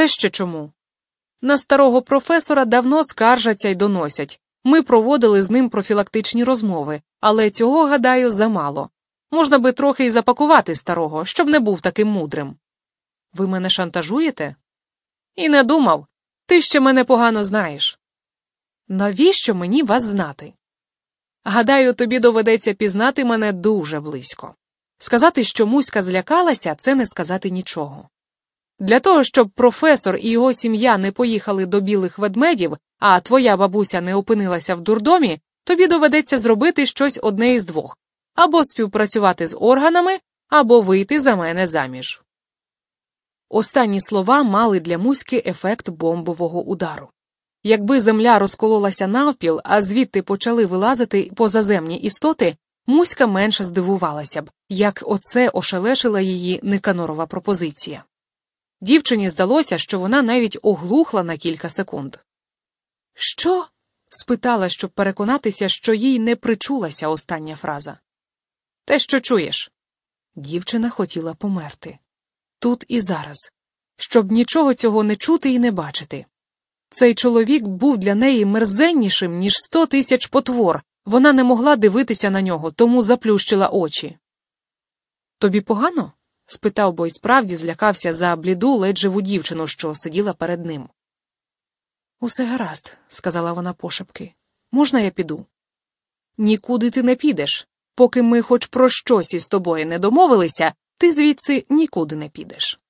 це ще чому? На старого професора давно скаржаться й доносять. Ми проводили з ним профілактичні розмови, але цього, гадаю, замало. Можна би трохи й запакувати старого, щоб не був таким мудрим. Ви мене шантажуєте? І не думав. Ти ще мене погано знаєш. Навіщо мені вас знати? Гадаю, тобі доведеться пізнати мене дуже близько. Сказати, що Муська злякалася, це не сказати нічого. Для того, щоб професор і його сім'я не поїхали до білих ведмедів, а твоя бабуся не опинилася в дурдомі, тобі доведеться зробити щось одне із двох або співпрацювати з органами, або вийти за мене заміж. Останні слова мали для Муськи ефект бомбового удару. Якби земля розкололася навпіл, а звідти почали вилазити позаземні істоти, Муська менше здивувалася б, як оце ошелешила її Никанорова пропозиція. Дівчині здалося, що вона навіть оглухла на кілька секунд. Що? спитала, щоб переконатися, що їй не причулася остання фраза. Те, що чуєш. Дівчина хотіла померти. Тут і зараз, щоб нічого цього не чути і не бачити. Цей чоловік був для неї мерзеннішим, ніж сто тисяч потвор. Вона не могла дивитися на нього, тому заплющила очі. Тобі погано? Спитав, бо й справді злякався за бліду ледь живу дівчину, що сиділа перед ним. Усе гаразд, сказала вона пошепки. Можна я піду? Нікуди ти не підеш. Поки ми хоч про щось із тобою не домовилися, ти звідси нікуди не підеш.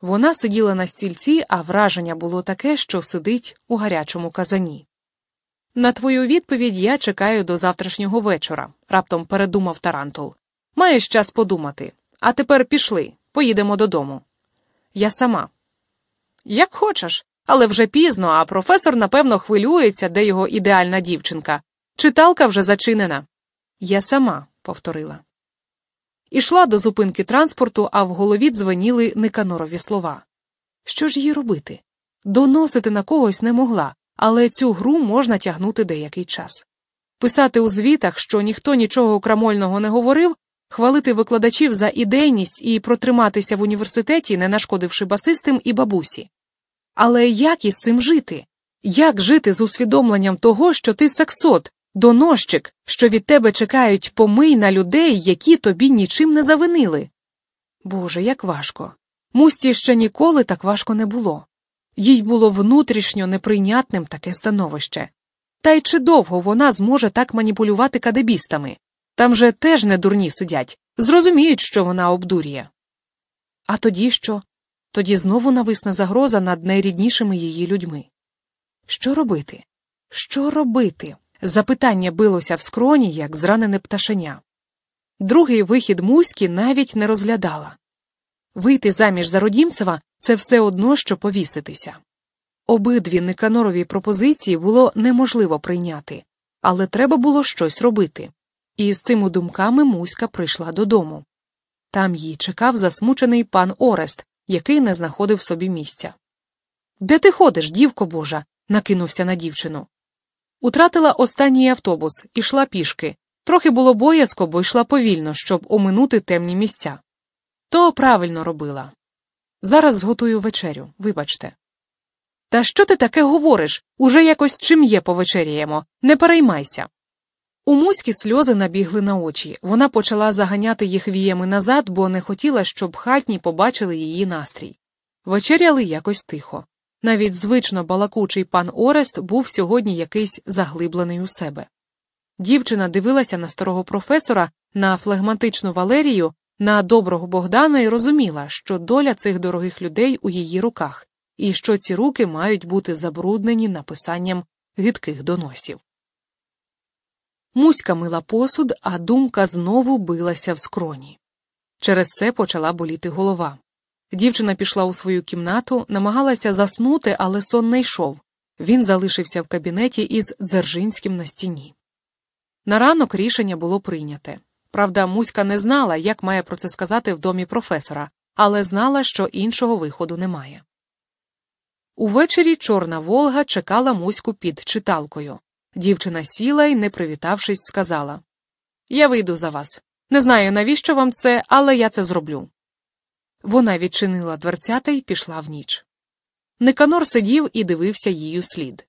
Вона сиділа на стільці, а враження було таке, що сидить у гарячому казані. На твою відповідь я чекаю до завтрашнього вечора, раптом передумав Тарантул. Маєш час подумати. А тепер пішли, поїдемо додому. Я сама. Як хочеш, але вже пізно, а професор, напевно, хвилюється, де його ідеальна дівчинка. Читалка вже зачинена. Я сама, повторила. Ішла до зупинки транспорту, а в голові дзвеніли Никанорові слова. Що ж їй робити? Доносити на когось не могла, але цю гру можна тягнути деякий час. Писати у звітах, що ніхто нічого крамольного не говорив, хвалити викладачів за ідейність і протриматися в університеті, не нашкодивши басистам і бабусі. Але як із цим жити? Як жити з усвідомленням того, що ти саксот, донощик, що від тебе чекають помий на людей, які тобі нічим не завинили? Боже, як важко. Мусті ще ніколи так важко не було. Їй було внутрішньо неприйнятним таке становище. Та й чи довго вона зможе так маніпулювати кадебістами? Там же теж не дурні сидять, зрозуміють, що вона обдурює. А тоді що? Тоді знову нависне загроза над найріднішими її людьми. Що робити? Що робити? Запитання билося в скроні, як зранене пташеня. Другий вихід Муськи навіть не розглядала. Вийти заміж за Родімцева це все одно, що повіситися. Обидві Никанорові пропозиції було неможливо прийняти, але треба було щось робити. І з цими думками Муська прийшла додому. Там її чекав засмучений пан Орест, який не знаходив собі місця. Де ти ходиш, дівко Божа? накинувся на дівчину. Утратила останній автобус, ішла пішки. Трохи було боязко, бо йшла повільно, щоб оминути темні місця. То правильно робила. Зараз зготую вечерю, вибачте. Та що ти таке говориш? Уже якось чим є повечеряємо. Не переймайся. У Муськи сльози набігли на очі. Вона почала заганяти їх віями назад, бо не хотіла, щоб хатні побачили її настрій. Вечеряли якось тихо. Навіть звично балакучий пан Орест був сьогодні якийсь заглиблений у себе. Дівчина дивилася на старого професора, на флегматичну Валерію, на доброго Богдана і розуміла, що доля цих дорогих людей у її руках, і що ці руки мають бути забруднені написанням гидких доносів. Муська мила посуд, а думка знову билася в скроні. Через це почала боліти голова. Дівчина пішла у свою кімнату, намагалася заснути, але сон не йшов. Він залишився в кабінеті із Дзержинським на стіні. На ранок рішення було прийняте. Правда, Муська не знала, як має про це сказати в домі професора, але знала, що іншого виходу немає. Увечері Чорна Волга чекала Муську під читалкою. Дівчина сіла і, не привітавшись, сказала Я вийду за вас. Не знаю, навіщо вам це, але я це зроблю. Вона відчинила дверцята і пішла в ніч. Никанор сидів і дивився її слід.